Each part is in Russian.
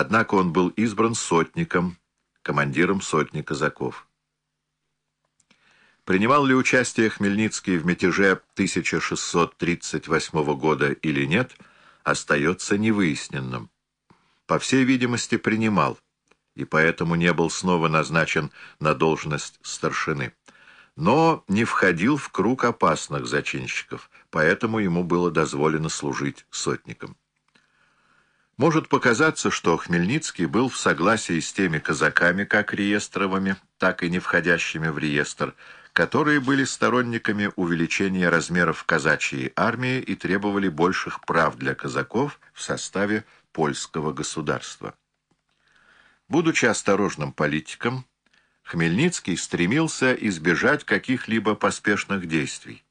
Однако он был избран сотником, командиром сотни казаков. Принимал ли участие Хмельницкий в мятеже 1638 года или нет, остается невыясненным. По всей видимости, принимал, и поэтому не был снова назначен на должность старшины. Но не входил в круг опасных зачинщиков, поэтому ему было дозволено служить сотником. Может показаться, что Хмельницкий был в согласии с теми казаками, как реестровыми, так и не входящими в реестр, которые были сторонниками увеличения размеров казачьей армии и требовали больших прав для казаков в составе польского государства. Будучи осторожным политиком, Хмельницкий стремился избежать каких-либо поспешных действий.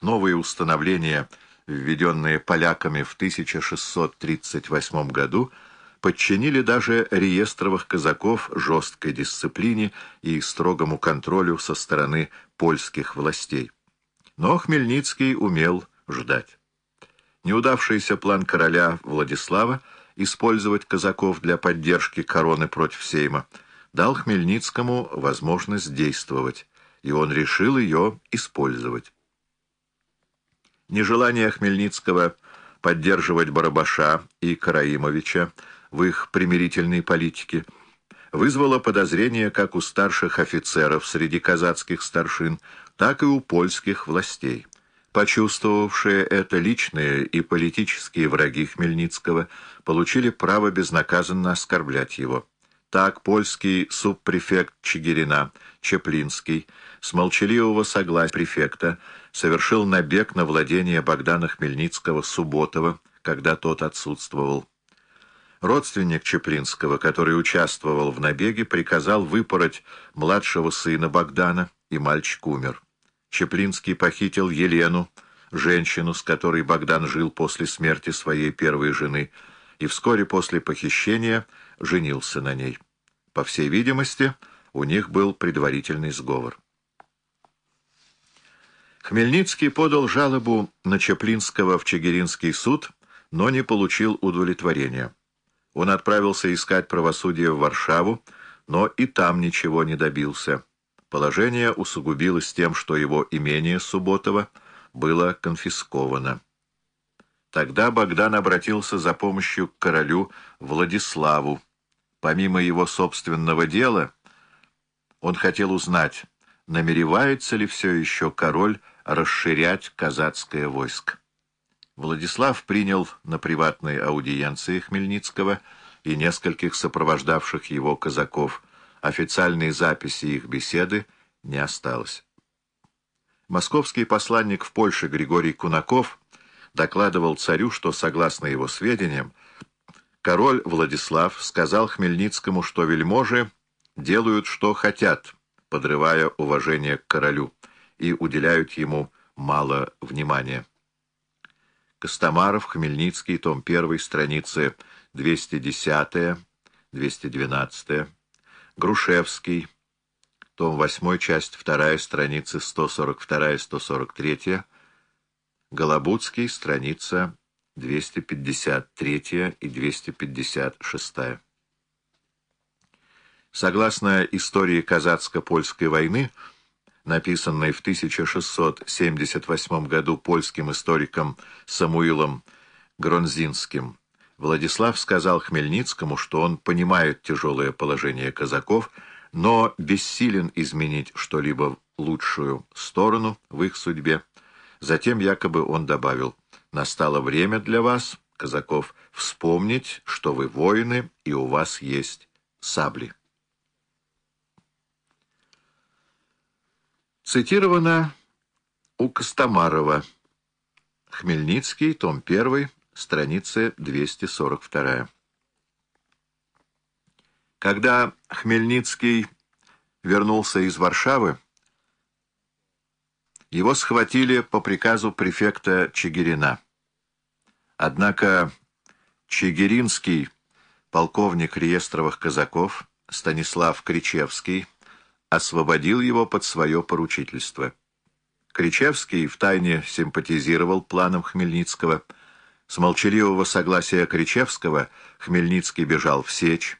Новые установления – введенные поляками в 1638 году, подчинили даже реестровых казаков жесткой дисциплине и строгому контролю со стороны польских властей. Но Хмельницкий умел ждать. Неудавшийся план короля Владислава использовать казаков для поддержки короны против Сейма дал Хмельницкому возможность действовать, и он решил ее использовать. Нежелание Хмельницкого поддерживать Барабаша и Караимовича в их примирительной политике вызвало подозрения как у старших офицеров среди казацких старшин, так и у польских властей. Почувствовавшие это личные и политические враги Хмельницкого получили право безнаказанно оскорблять его. Так польский субпрефект Чигирина, Чеплинский, с молчаливого согласия префекта, совершил набег на владение Богдана Хмельницкого-Субботова, когда тот отсутствовал. Родственник Чеплинского, который участвовал в набеге, приказал выпороть младшего сына Богдана, и мальчик умер. Чеплинский похитил Елену, женщину, с которой Богдан жил после смерти своей первой жены, и вскоре после похищения женился на ней. По всей видимости, у них был предварительный сговор. Хмельницкий подал жалобу на Чаплинского в Чигиринский суд, но не получил удовлетворения. Он отправился искать правосудие в Варшаву, но и там ничего не добился. Положение усугубилось тем, что его имение Субботова было конфисковано. Тогда Богдан обратился за помощью к королю Владиславу. Помимо его собственного дела, он хотел узнать, намеревается ли все еще король расширять казацкое войско. Владислав принял на приватной аудиенции Хмельницкого и нескольких сопровождавших его казаков. Официальной записи их беседы не осталось. Московский посланник в Польше Григорий Кунаков докладывал царю, что, согласно его сведениям, король Владислав сказал Хмельницкому, что вельможи делают, что хотят, подрывая уважение к королю и уделяют ему мало внимания. Костомаров, Хмельницкий, том 1, страницы 210-212. Грушевский, том 8, часть 2, страницы 142-143. Голобудский, страница 253 и 256. Согласно истории казацко-польской войны, написанной в 1678 году польским историком Самуилом Гронзинским, Владислав сказал Хмельницкому, что он понимает тяжелое положение казаков, но бессилен изменить что-либо в лучшую сторону в их судьбе. Затем якобы он добавил, «Настало время для вас, казаков, вспомнить, что вы воины и у вас есть сабли». Цитировано у Костомарова. Хмельницкий, том 1, страница 242. Когда Хмельницкий вернулся из Варшавы, его схватили по приказу префекта Чигирина. Однако Чигиринский, полковник реестровых казаков, Станислав Кричевский, освободил его под свое поручительство. Кричевский втайне симпатизировал планам Хмельницкого. С молчаливого согласия Кричевского Хмельницкий бежал в Сечь,